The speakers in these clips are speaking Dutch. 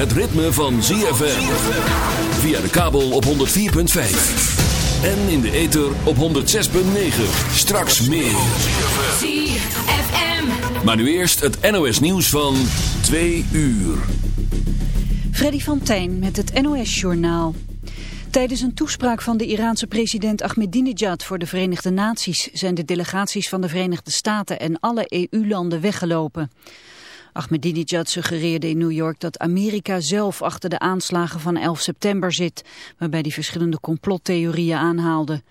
het ritme van ZFM. Via de kabel op 104.5. En in de ether op 106.9. Straks meer. ZFM. Maar nu eerst het NOS nieuws van 2 uur. Freddy van Tijn met het NOS-journaal. Tijdens een toespraak van de Iraanse president Ahmadinejad voor de Verenigde Naties zijn de delegaties van de Verenigde Staten en alle EU-landen weggelopen. Ahmadinejad suggereerde in New York dat Amerika zelf achter de aanslagen van 11 september zit, waarbij hij verschillende complottheorieën aanhaalde.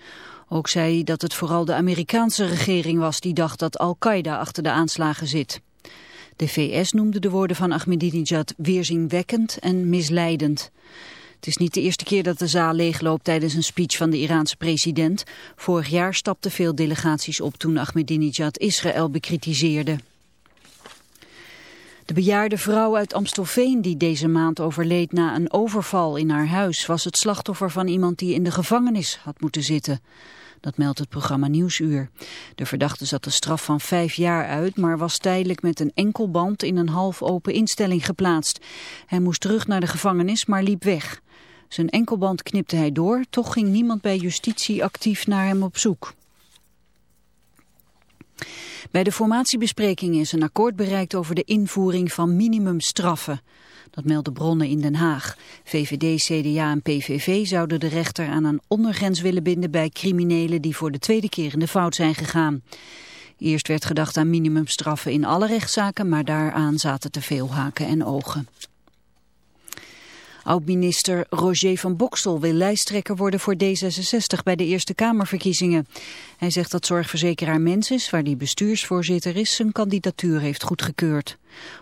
Ook zei hij dat het vooral de Amerikaanse regering was die dacht dat Al-Qaeda achter de aanslagen zit. De VS noemde de woorden van Ahmadinejad weerzinwekkend en misleidend. Het is niet de eerste keer dat de zaal leegloopt tijdens een speech van de Iraanse president. Vorig jaar stapten veel delegaties op toen Ahmadinejad Israël bekritiseerde. De bejaarde vrouw uit Amstelveen die deze maand overleed na een overval in haar huis... was het slachtoffer van iemand die in de gevangenis had moeten zitten. Dat meldt het programma Nieuwsuur. De verdachte zat een straf van vijf jaar uit... maar was tijdelijk met een enkelband in een half open instelling geplaatst. Hij moest terug naar de gevangenis, maar liep weg. Zijn enkelband knipte hij door, toch ging niemand bij justitie actief naar hem op zoek. Bij de formatiebesprekingen is een akkoord bereikt over de invoering van minimumstraffen. Dat melden bronnen in Den Haag. VVD, CDA en PVV zouden de rechter aan een ondergrens willen binden bij criminelen die voor de tweede keer in de fout zijn gegaan. Eerst werd gedacht aan minimumstraffen in alle rechtszaken, maar daaraan zaten te veel haken en ogen. Oud-minister Roger van Bokstel wil lijsttrekker worden voor D66 bij de Eerste Kamerverkiezingen. Hij zegt dat zorgverzekeraar Mensis, waar die bestuursvoorzitter is, zijn kandidatuur heeft goedgekeurd.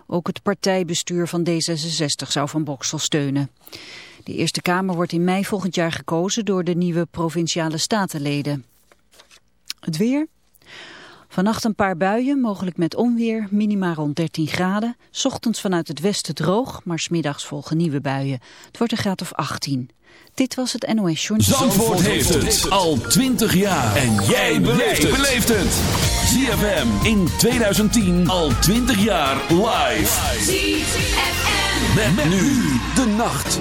Ook het partijbestuur van D66 zou van Bokstel steunen. De Eerste Kamer wordt in mei volgend jaar gekozen door de nieuwe provinciale statenleden. Het weer... Vannacht een paar buien, mogelijk met onweer, minima rond 13 graden. Ochtends vanuit het westen droog, maar smiddags volgen nieuwe buien. Het wordt een graad of 18. Dit was het NOS Journal. Zandvoort heeft het al 20 jaar. En jij beleeft het. ZFM in 2010 al 20 jaar live. ZFM. Met, nu de nacht.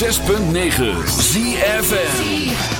106.9 ZFM.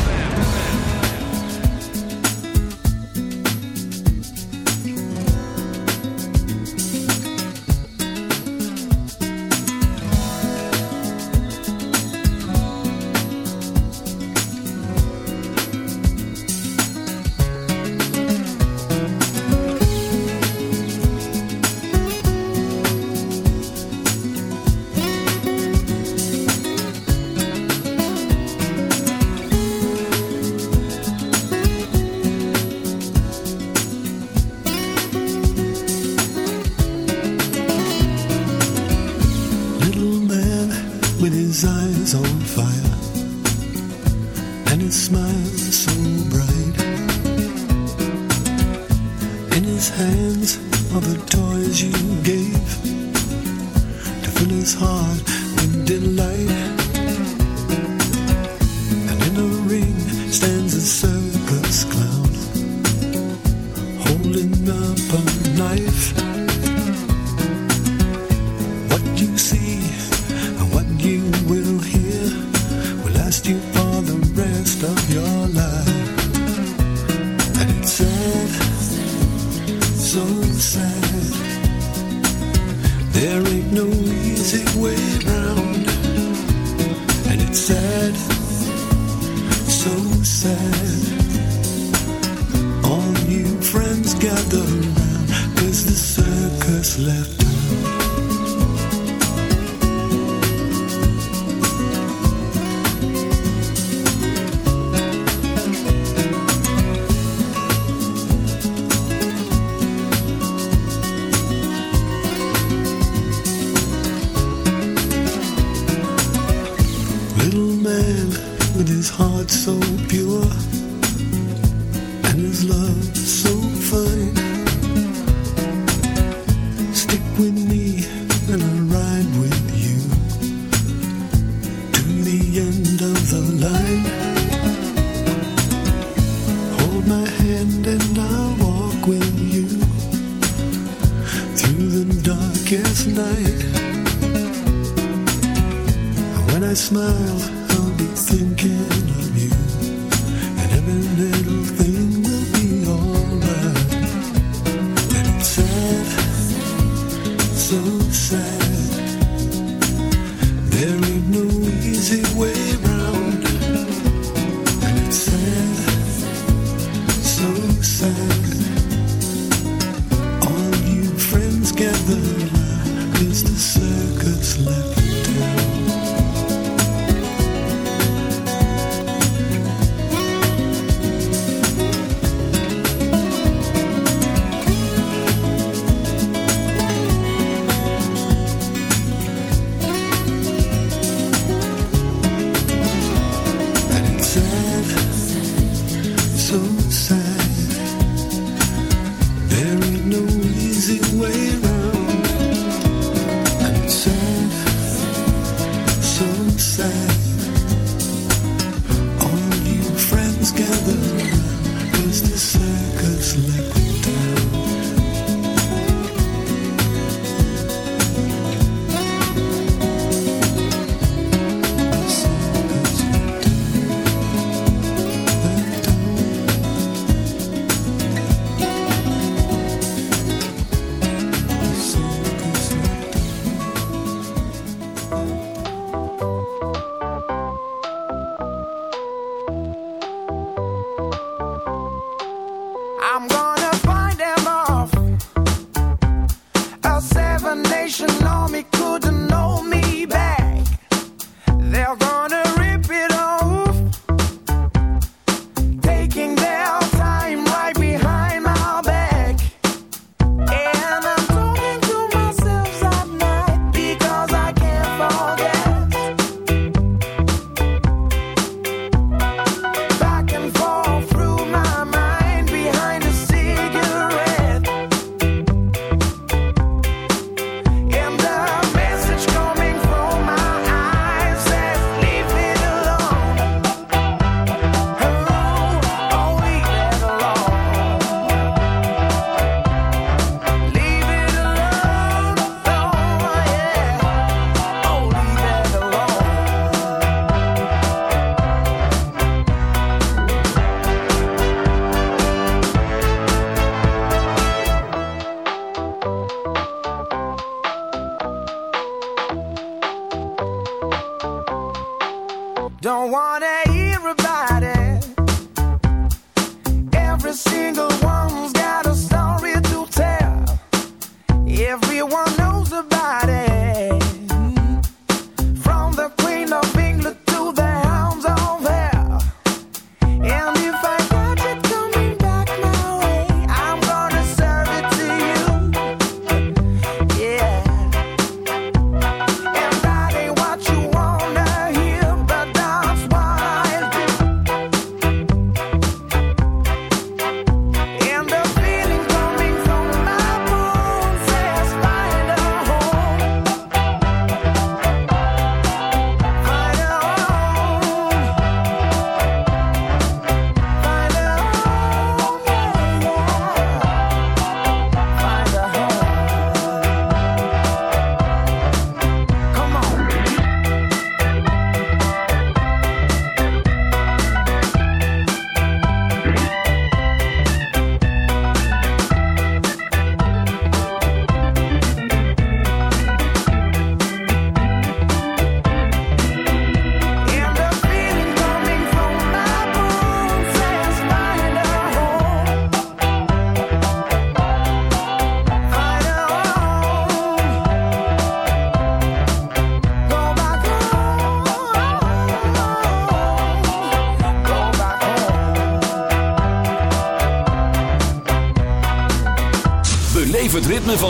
is on fire and his smile is so bright. In his hands are the toys you gave to fill his heart with delight.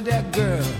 With that girl.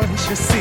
conscious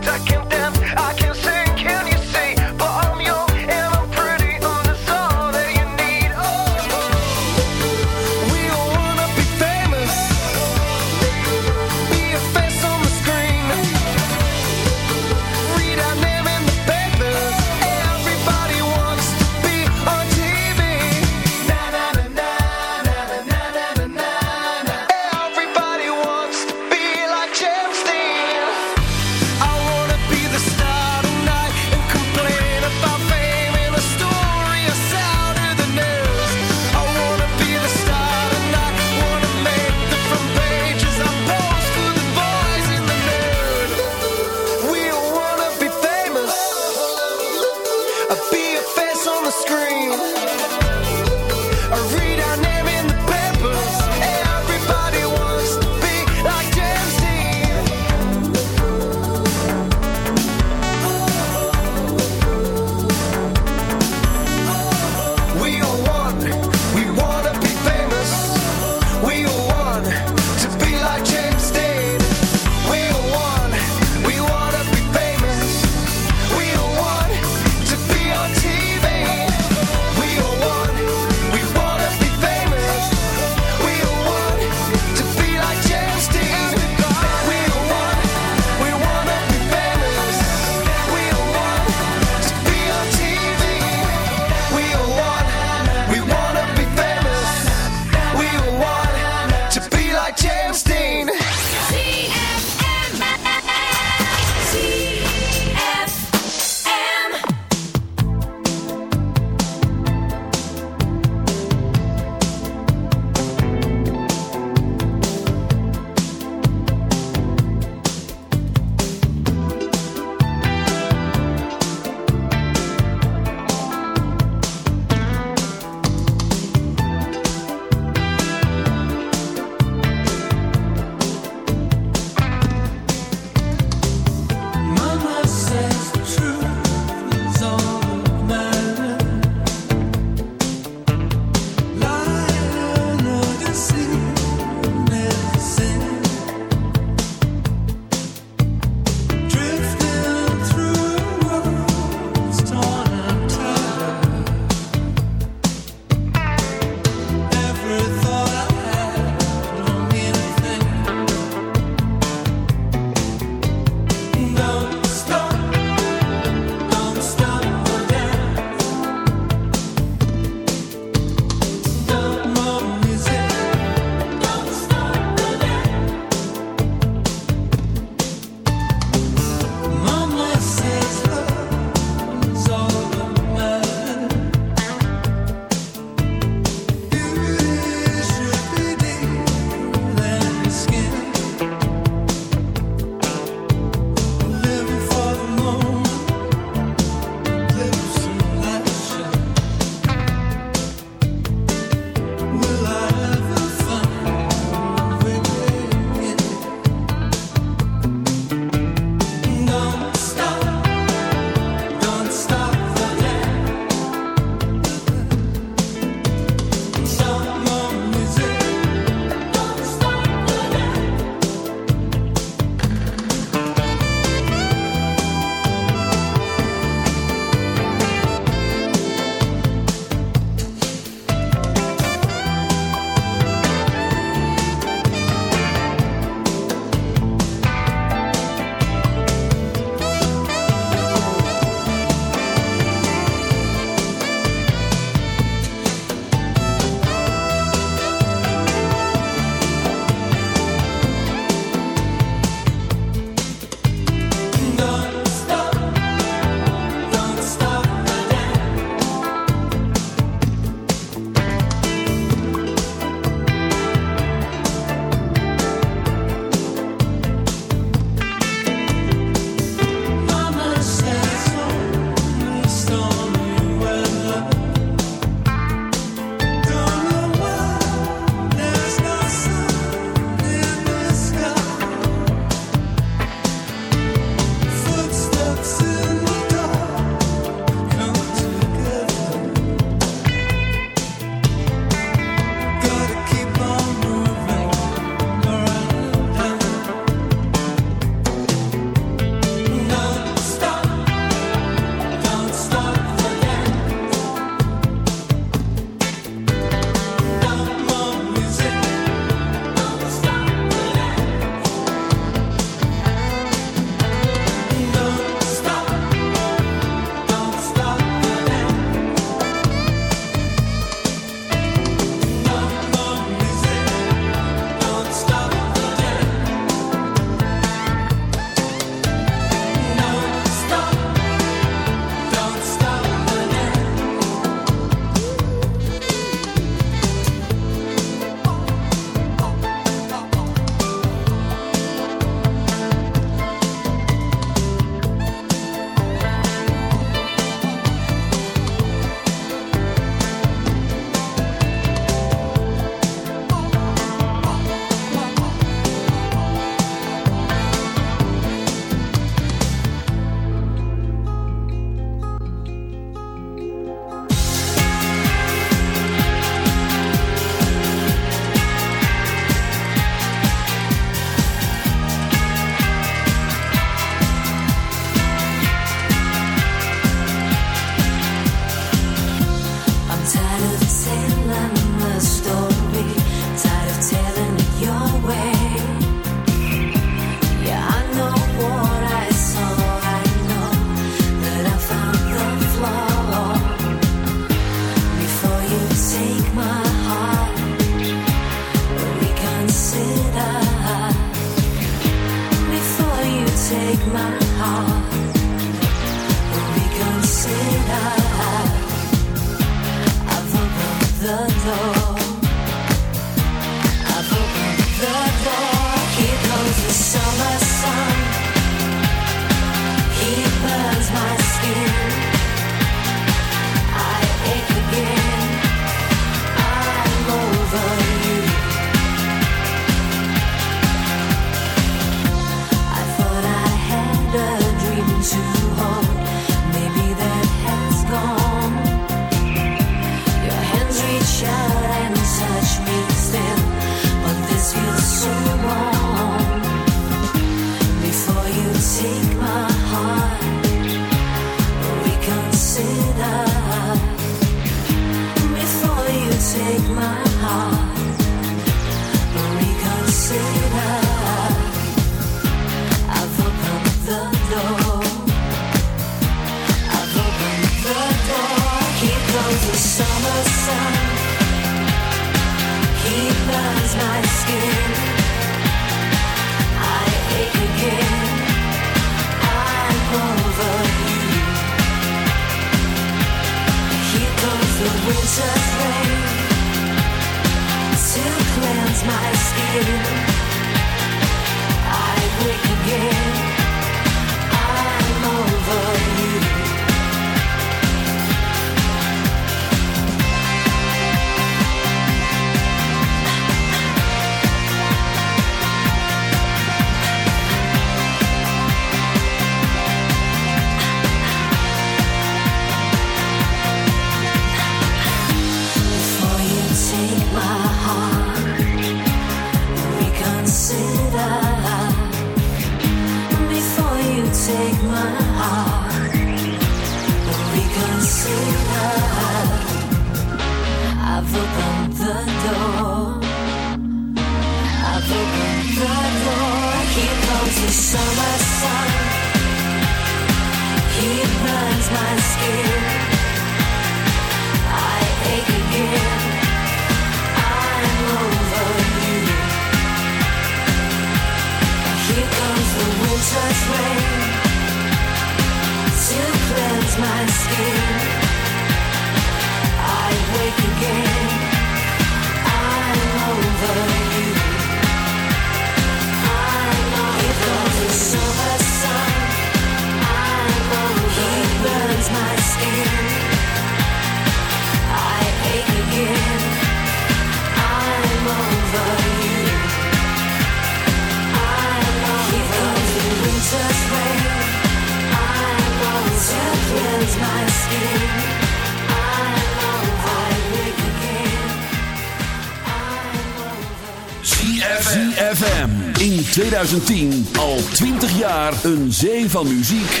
2010 al 20 jaar een zee van muziek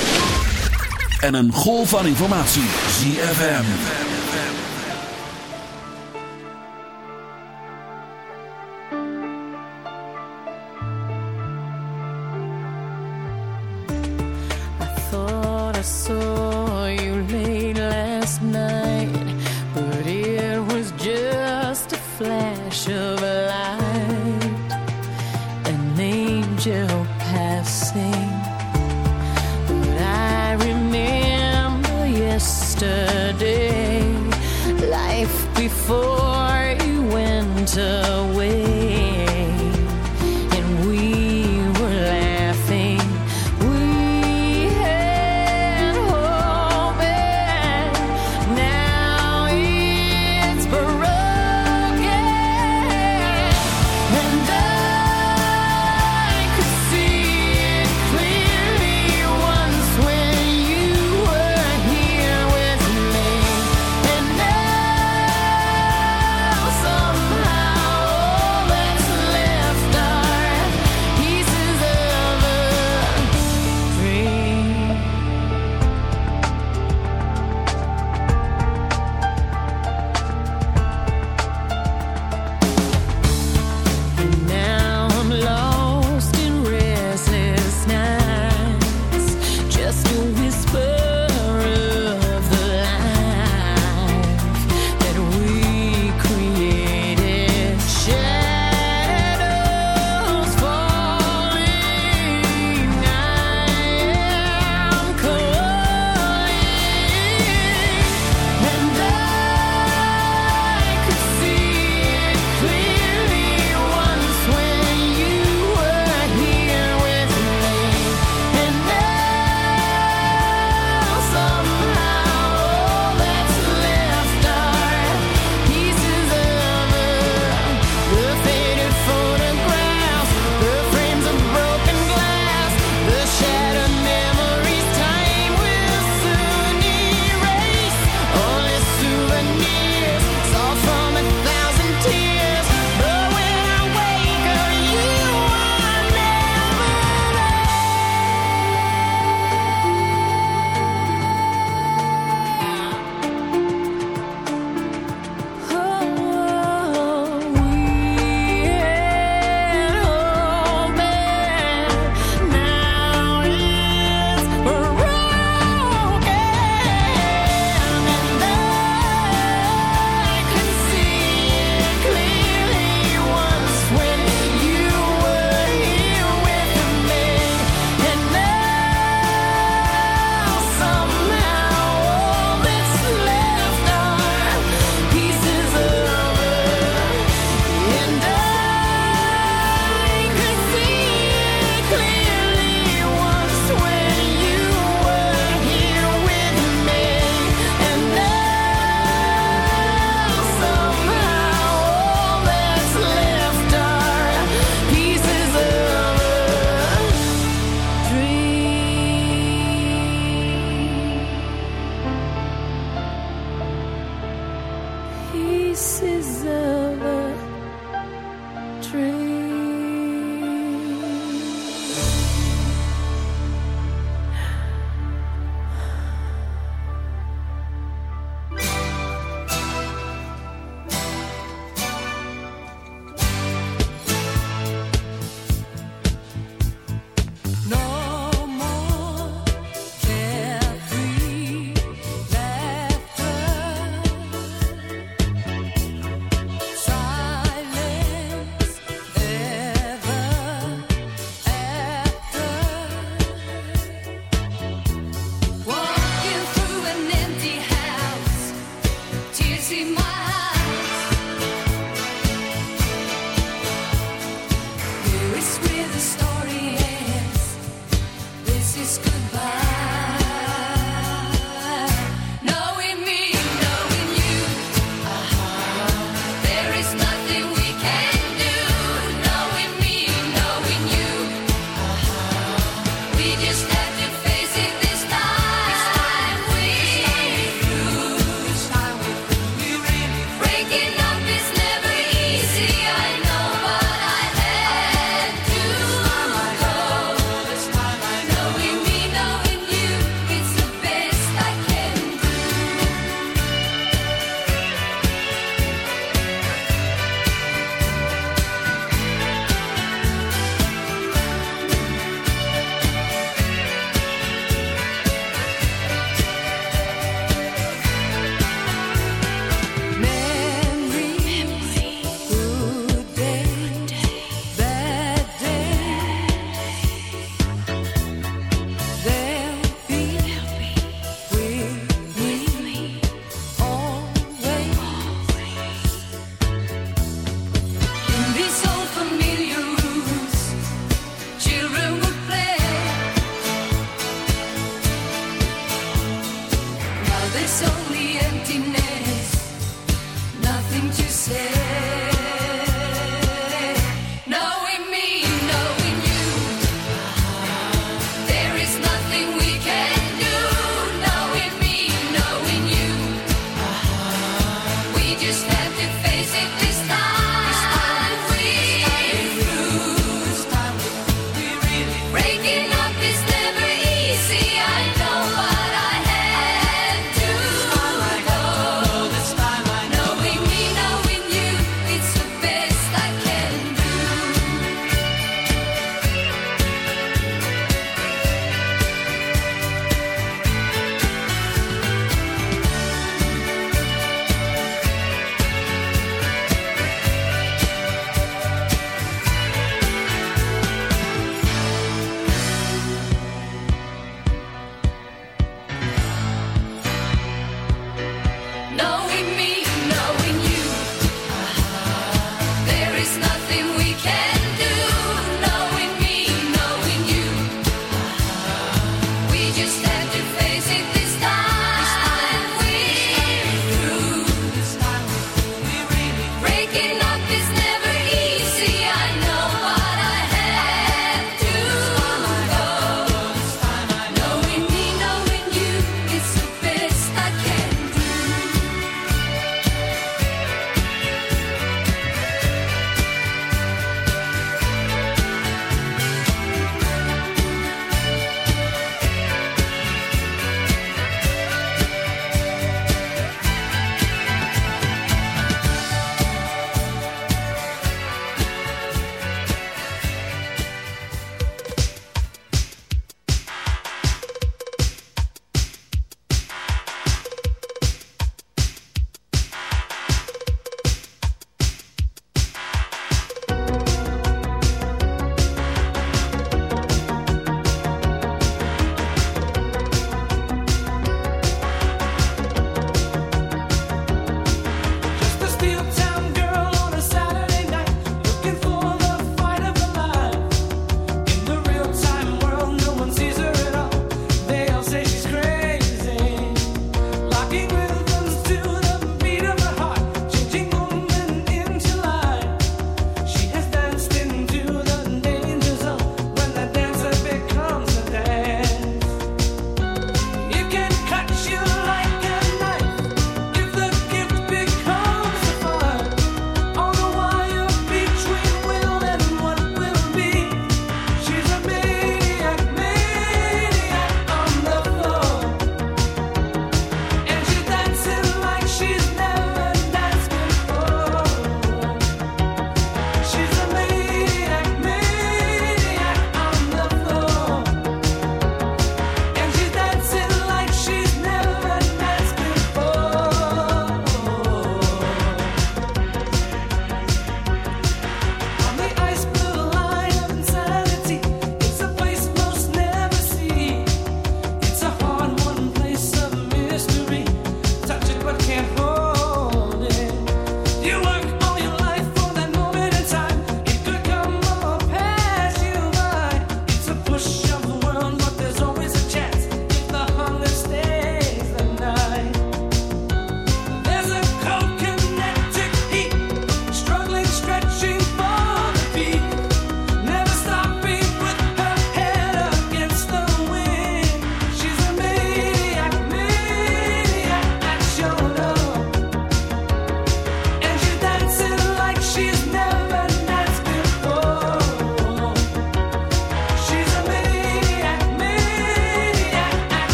en een golf van informatie. ZFM. I thought I saw you late last night, but it was just a flash of passing. But I remember yesterday, life before you went away.